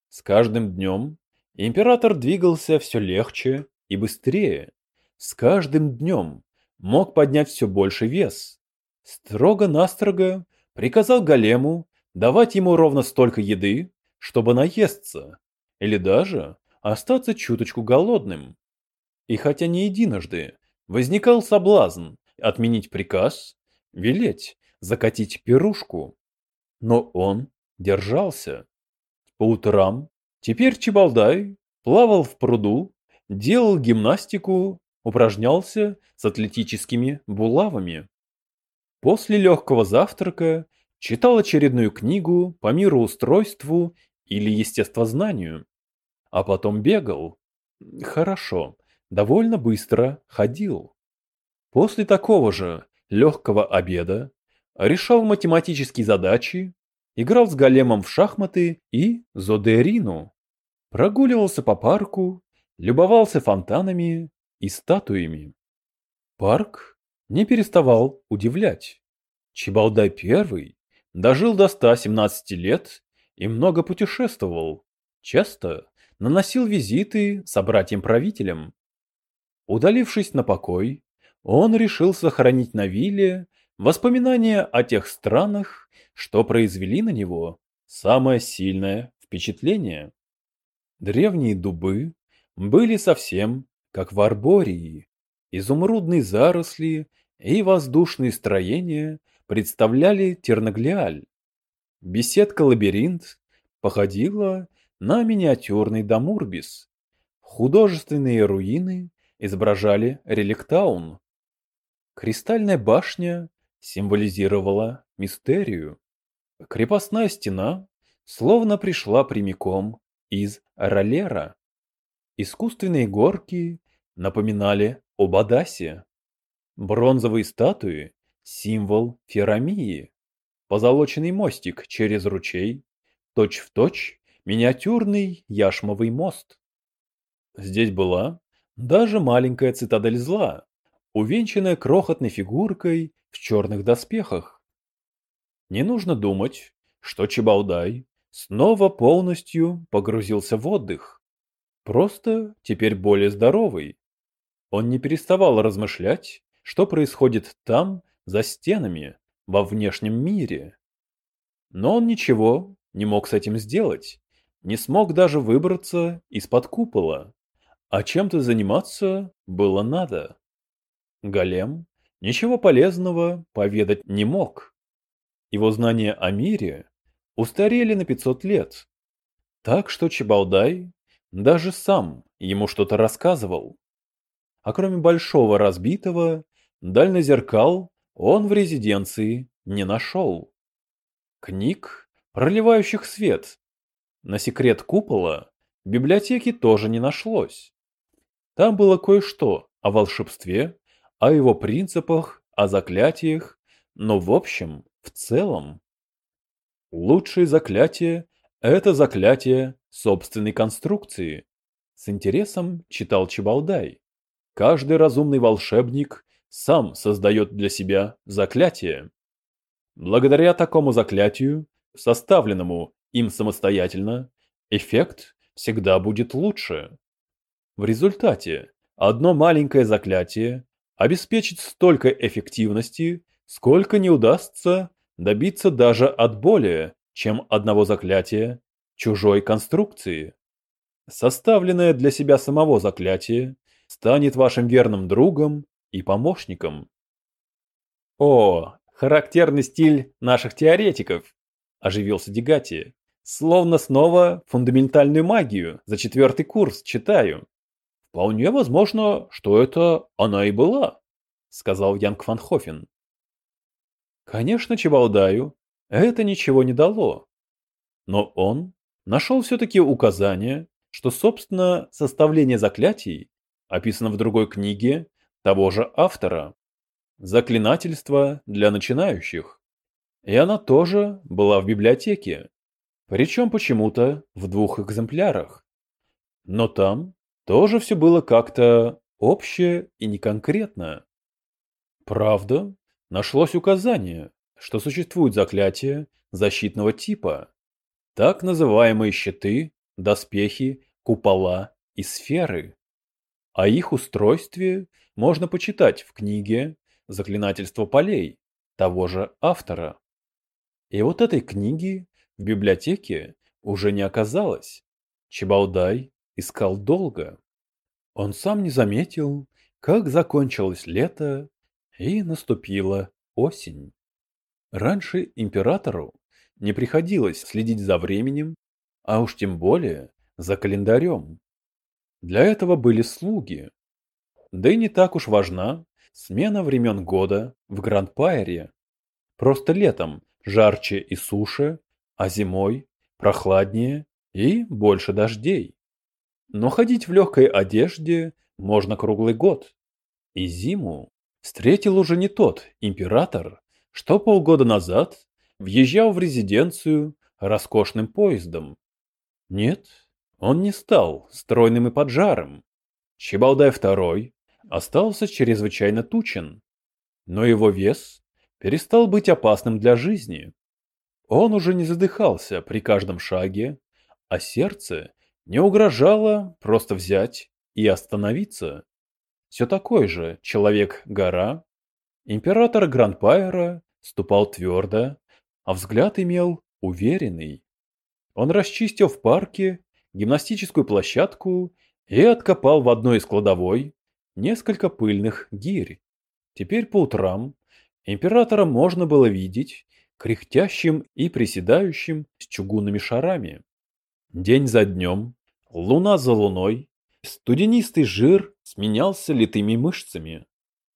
С каждым днем император двигался все легче и быстрее. С каждым днем мог поднять все больше вес. Строго-настрого приказал голему давать ему ровно столько еды, чтобы наесться, или даже остаться чуточку голодным. И хотя не единожды возникал соблазн отменить приказ, велеть закатить пирушку, но он держался. По утрам теперь Чебалдай плавал в пруду, делал гимнастику, упражнялся с атлетическими булавами. После легкого завтрака читал очередную книгу по мироустройству или естествознанию, а потом бегал. Хорошо, довольно быстро ходил. После такого же легкого обеда решал математические задачи, играл с големом в шахматы и зодерину, прогуливался по парку, любовался фонтанами и статуями. Парк не переставал удивлять. Чебалдай первый дожил до 117 лет и много путешествовал, часто наносил визиты собратьям-правителям. Удалившись на покой, он решил сохранить на вилле воспоминания о тех странах, что произвели на него самое сильное впечатление. Древние дубы были совсем как в Арбории. Изумрудные заросли и воздушные строения представляли Терноглиаль. Беседка-лабиринт походила на миниатюрный Дамурбис. Художественные руины изображали Реликтаун. Кристальная башня символизировала мистерию. Крепостная стена словно пришла прямиком из Ролера. Искусственные горки напоминали об Адасе. Бронзовые статуи – символ Ферамии. Позолоченный мостик через ручей, точь-в-точь точь миниатюрный яшмовый мост. Здесь была даже маленькая цитадель зла, увенчанная крохотной фигуркой в черных доспехах. Не нужно думать, что Чебалдай снова полностью погрузился в отдых. Просто теперь более здоровый. Он не переставал размышлять, что происходит там, за стенами, во внешнем мире. Но он ничего не мог с этим сделать, не смог даже выбраться из-под купола. А чем-то заниматься было надо. Голем ничего полезного поведать не мог. Его знания о мире устарели на 500 лет. Так что Чебалдай даже сам ему что-то рассказывал. А кроме большого разбитого, дальнозеркал он в резиденции не нашел. Книг, проливающих свет. На секрет купола библиотеки тоже не нашлось. Там было кое-что о волшебстве, о его принципах, о заклятиях, но в общем, в целом. Лучшее заклятие – это заклятие собственной конструкции. С интересом читал Чебалдай. Каждый разумный волшебник сам создает для себя заклятие. Благодаря такому заклятию, составленному им самостоятельно, эффект всегда будет лучше. В результате одно маленькое заклятие обеспечит столько эффективности, сколько не удастся добиться даже от более, чем одного заклятия, чужой конструкции. Составленное для себя самого заклятие станет вашим верным другом и помощником. О, характерный стиль наших теоретиков, оживился Дегати. Словно снова фундаментальную магию за четвертый курс читаю. Вполне возможно, что это она и была, сказал Янг Ван Хофен. Конечно, Чебалдаю это ничего не дало. Но он нашел все-таки указание, что, собственно, составление заклятий описано в другой книге того же автора. Заклинательство для начинающих. И она тоже была в библиотеке. Причем почему-то в двух экземплярах. Но там тоже все было как-то общее и неконкретно. Правда, нашлось указание, что существуют заклятия защитного типа. Так называемые щиты, доспехи, купола и сферы. О их устройстве можно почитать в книге «Заклинательство полей» того же автора. И вот этой книги в библиотеке уже не оказалось. Чебалдай искал долго. Он сам не заметил, как закончилось лето и наступила осень. Раньше императору не приходилось следить за временем, а уж тем более за календарем. Для этого были слуги. Да и не так уж важна смена времен года в Гранд-Пайере. Просто летом жарче и суше, а зимой прохладнее и больше дождей. Но ходить в легкой одежде можно круглый год. И зиму встретил уже не тот император, что полгода назад въезжал в резиденцию роскошным поездом. Нет, он не стал стройным и поджарым. Чебалдай II остался чрезвычайно тучен, но его вес перестал быть опасным для жизни. Он уже не задыхался при каждом шаге, а сердце не угрожало просто взять и остановиться. Все такой же человек-гора, император Грандпайера ступал твердо, а взгляд имел уверенный. Он расчистил в парке гимнастическую площадку и откопал в одной из кладовой несколько пыльных гирь. Теперь по утрам императора можно было видеть кряхтящим и приседающим с чугунными шарами. День за днем, луна за луной, студенистый жир сменялся литыми мышцами.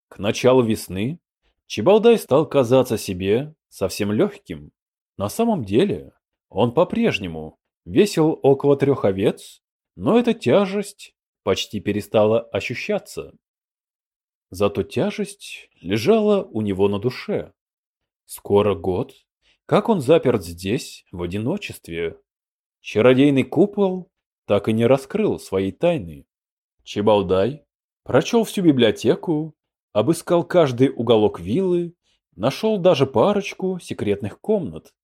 К началу весны Чебалдай стал казаться себе совсем легким. На самом деле он по-прежнему весил около трех овец, но эта тяжесть почти перестала ощущаться. Зато тяжесть лежала у него на душе. Скоро год, как он заперт здесь, в одиночестве. Чародейный купол так и не раскрыл своей тайны. Чебалдай Прочел всю библиотеку, обыскал каждый уголок виллы, нашел даже парочку секретных комнат.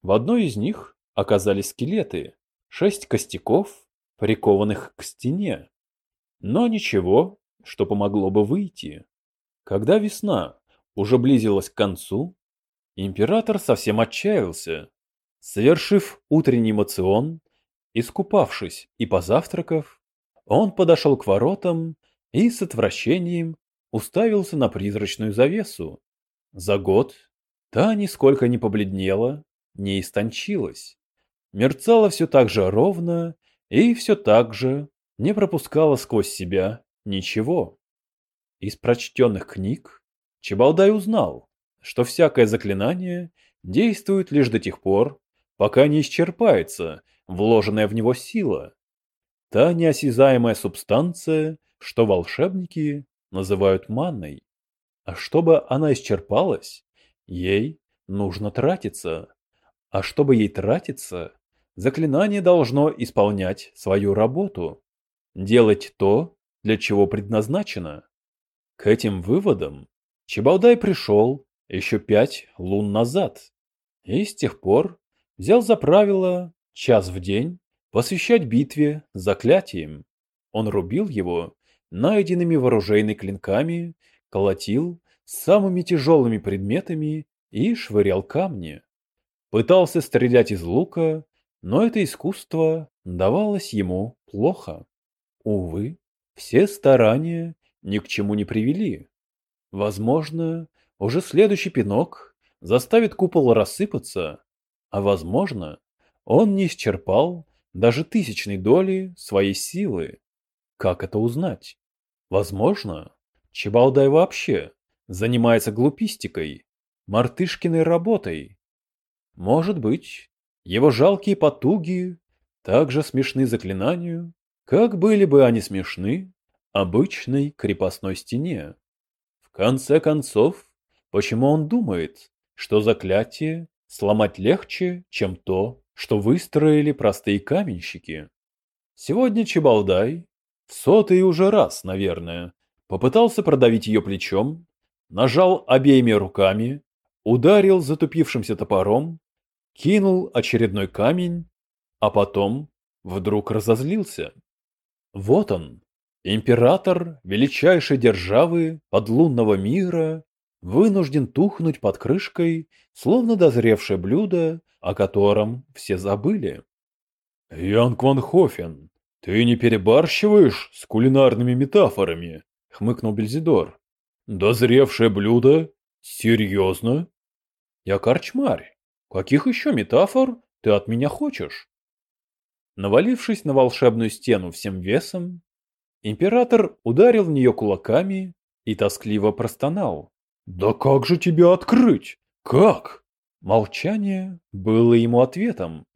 В одной из них оказались скелеты, шесть костяков, прикованных к стене. Но ничего, что помогло бы выйти. Когда весна уже близилась к концу, император совсем отчаялся. Совершив утренний мацион, искупавшись и позавтракав, он подошел к воротам и с отвращением уставился на призрачную завесу. За год та нисколько не побледнела, не истончилась, мерцала все так же ровно и все так же не пропускала сквозь себя ничего. Из прочтенных книг Чебалдай узнал, что всякое заклинание действует лишь до тех пор, пока не исчерпается вложенная в него сила. Та неосязаемая субстанция, что волшебники называют манной. А чтобы она исчерпалась, ей нужно тратиться. А чтобы ей тратиться, заклинание должно исполнять свою работу, делать то, для чего предназначено. К этим выводам Чебалдай пришел еще пять лун назад и с тех пор взял за правило час в день посвящать битве заклятием. Он рубил его найденными вооружейными клинками, колотил самыми тяжелыми предметами и швырял камни. Пытался стрелять из лука, но это искусство давалось ему плохо. Увы, все старания ни к чему не привели. Возможно, уже следующий пинок заставит купол рассыпаться, а возможно, он не исчерпал даже тысячной доли своей силы. Как это узнать? Возможно, Чебалдай вообще занимается глупистикой, мартышкиной работой. Может быть, его жалкие потуги так же смешны заклинанию, как были бы они смешны обычной крепостной стене. В конце концов, почему он думает, что заклятие сломать легче, чем то, что выстроили простые каменщики? Сегодня Чебалдай, в сотый уже раз, наверное, попытался продавить ее плечом, нажал обеими руками, ударил затупившимся топором, кинул очередной камень, а потом вдруг разозлился. Вот он, император величайшей державы подлунного мира, вынужден тухнуть под крышкой, словно дозревшее блюдо, о котором все забыли. «Ян Кванхофен, ты не перебарщиваешь с кулинарными метафорами?» — хмыкнул Бельзидор. «Дозревшее блюдо? Серьезно?» «Я корчмарь. Каких еще метафор ты от меня хочешь?» Навалившись на волшебную стену всем весом, император ударил в нее кулаками и тоскливо простонал. «Да как же тебя открыть? Как?» Молчание было ему ответом.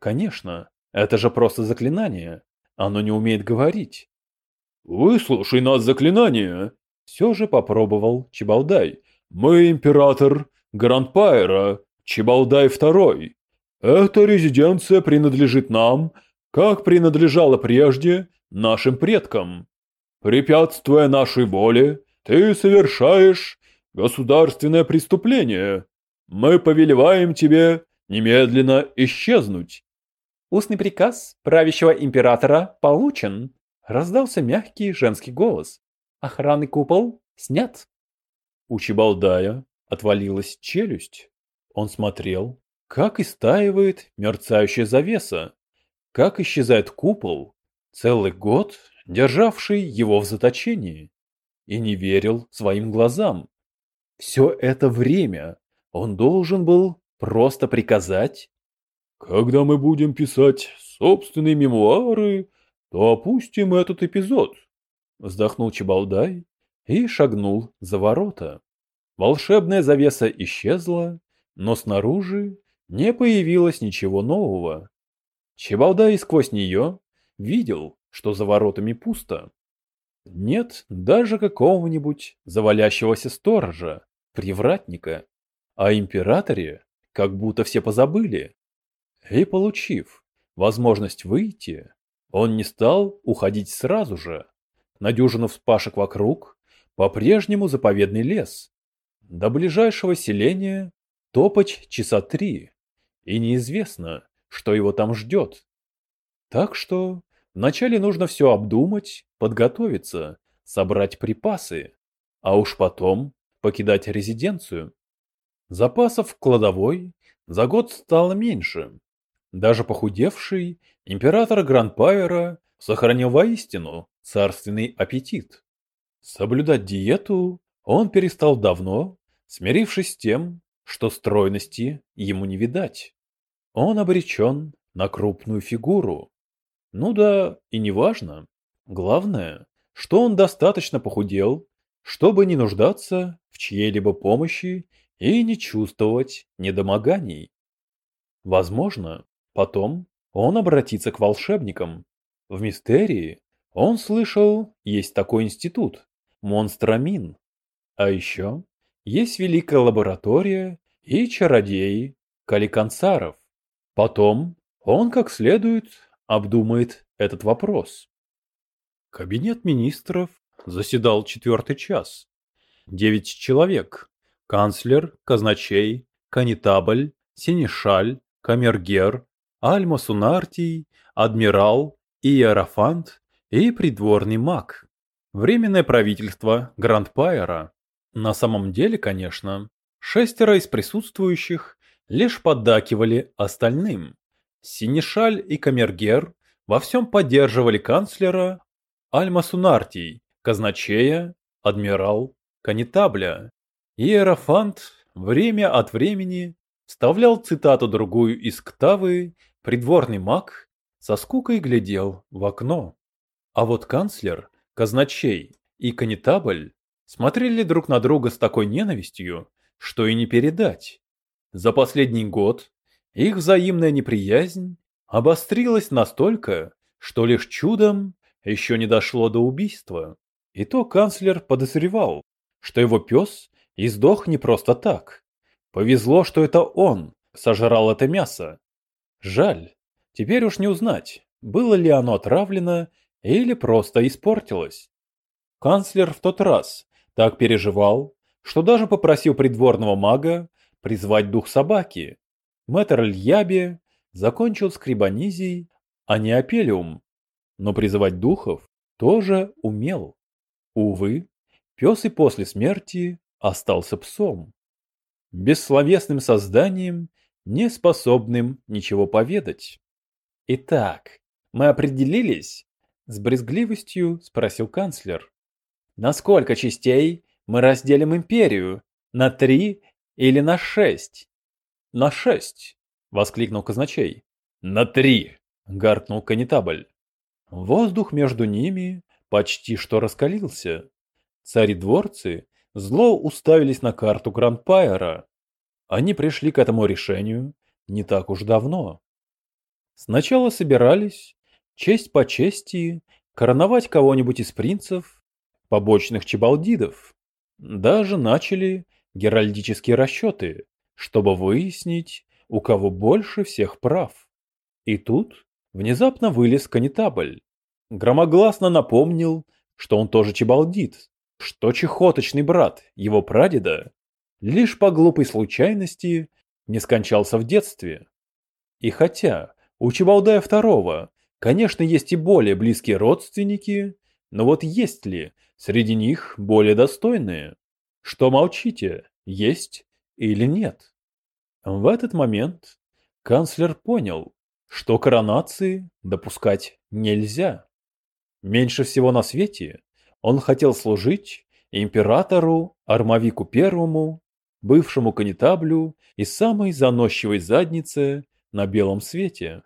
«Конечно, это же просто заклинание. Оно не умеет говорить». «Выслушай нас, заклинание!» Все же попробовал Чебалдай. «Мы император Грандпайра, Чебалдай второй. Эта резиденция принадлежит нам, как принадлежала прежде нашим предкам. Препятствуя нашей воле, ты совершаешь государственное преступление. Мы повелеваем тебе немедленно исчезнуть. Устный приказ правящего императора получен. Раздался мягкий женский голос. Охранный купол снят. У Чебалдая отвалилась челюсть. Он смотрел как истаивает мерцающая завеса, как исчезает купол, целый год державший его в заточении, и не верил своим глазам. Все это время он должен был просто приказать. «Когда мы будем писать собственные мемуары, то опустим этот эпизод», вздохнул Чебалдай и шагнул за ворота. Волшебная завеса исчезла, но снаружи не появилось ничего нового. Чебалдай сквозь нее видел, что за воротами пусто. Нет даже какого-нибудь завалящегося сторожа, привратника, а императоре как будто все позабыли. И получив возможность выйти, он не стал уходить сразу же. на дюжину вспашек вокруг, по-прежнему заповедный лес. До ближайшего селения топать часа три, и неизвестно, что его там ждет. Так что вначале нужно все обдумать, подготовиться, собрать припасы, а уж потом покидать резиденцию. Запасов в кладовой за год стало меньше. Даже похудевший император Грандпайера сохранил воистину царственный аппетит. Соблюдать диету он перестал давно, смирившись с тем, что стройности ему не видать. Он обречен на крупную фигуру. Ну да, и неважно. Главное, что он достаточно похудел, чтобы не нуждаться в чьей-либо помощи и не чувствовать недомоганий. Возможно, потом он обратится к волшебникам. В мистерии он слышал, есть такой институт – Монстрамин. А еще есть великая лаборатория и чародеи Каликансаров. Потом он как следует обдумает этот вопрос. Кабинет министров заседал четвертый час. Девять человек. Канцлер, казначей, канитабль, синешаль, камергер, альма-сунартий, адмирал, иерофант и придворный маг. Временное правительство Грандпайера. На самом деле, конечно, шестеро из присутствующих лишь поддакивали остальным. Синешаль и камергер во всем поддерживали канцлера Альма-Сунартий, казначея, адмирал, канитабля. Иерофант время от времени вставлял цитату другую из Ктавы, придворный маг со скукой глядел в окно. А вот канцлер, казначей и канитабль смотрели друг на друга с такой ненавистью, что и не передать. За последний год их взаимная неприязнь обострилась настолько, что лишь чудом еще не дошло до убийства. И то канцлер подозревал, что его пес издох не просто так. Повезло, что это он сожрал это мясо. Жаль, теперь уж не узнать, было ли оно отравлено или просто испортилось. Канцлер в тот раз так переживал, что даже попросил придворного мага призвать дух собаки. Мэтр Льяби закончил скрибонизий, а не апелиум, но призывать духов тоже умел. Увы, пес и после смерти остался псом. Бессловесным созданием, не способным ничего поведать. «Итак, мы определились?» — с брезгливостью спросил канцлер. «На сколько частей мы разделим империю? На три или на шесть?» «На шесть!» — воскликнул казначей. «На три!» — гаркнул канитабль. Воздух между ними почти что раскалился. Цари-дворцы зло уставились на карту Грандпайера. Они пришли к этому решению не так уж давно. Сначала собирались, честь по чести, короновать кого-нибудь из принцев, побочных чебалдидов. Даже начали геральдические расчеты, чтобы выяснить, у кого больше всех прав. И тут Внезапно вылез канитабль. Громогласно напомнил, что он тоже чебалдит, что чехоточный брат его прадеда лишь по глупой случайности не скончался в детстве. И хотя у Чебалдая второго, конечно, есть и более близкие родственники, но вот есть ли среди них более достойные? Что молчите, есть или нет? В этот момент канцлер понял, что коронации допускать нельзя. Меньше всего на свете он хотел служить императору Армавику Первому, бывшему канитаблю и самой заносчивой заднице на белом свете.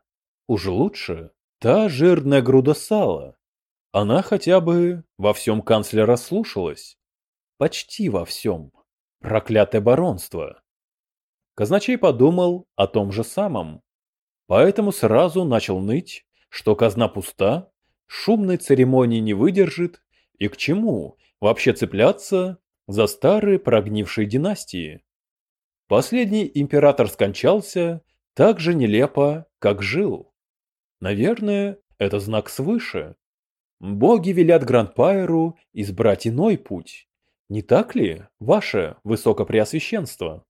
Уж лучше та жирная груда сала. Она хотя бы во всем канцлера слушалась. Почти во всем. Проклятое баронство. Казначей подумал о том же самом. Поэтому сразу начал ныть, что казна пуста, шумной церемонии не выдержит, и к чему вообще цепляться за старые прогнившие династии. Последний император скончался так же нелепо, как жил. Наверное, это знак свыше. боги велят Грандпайру избрать иной путь. Не так ли, ваше высокопреосвященство?